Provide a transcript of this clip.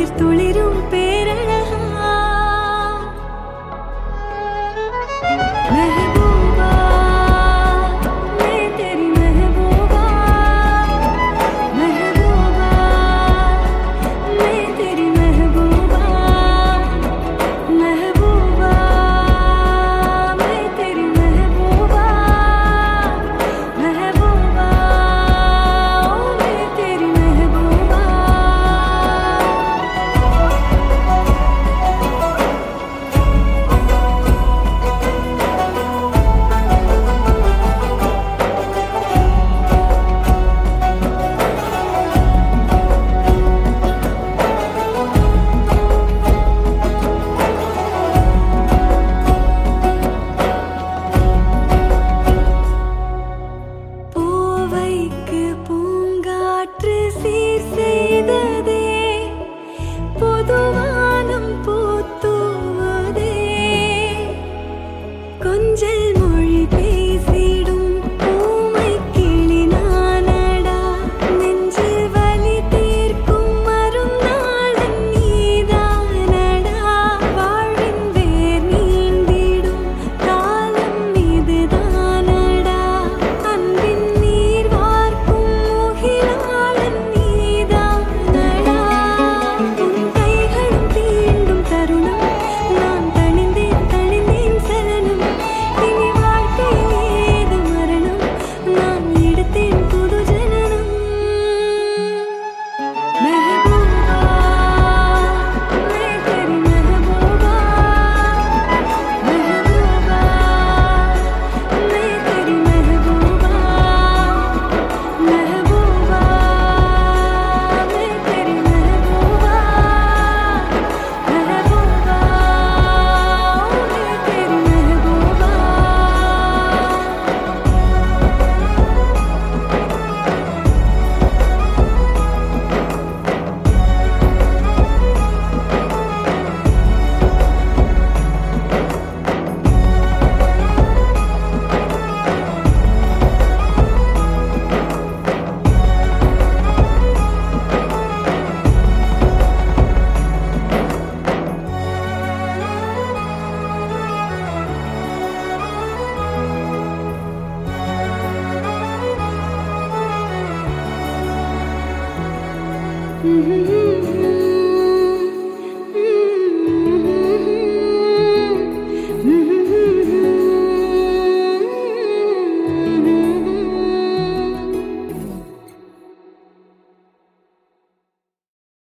നീർത്തുളിരും todo Mm-hmm.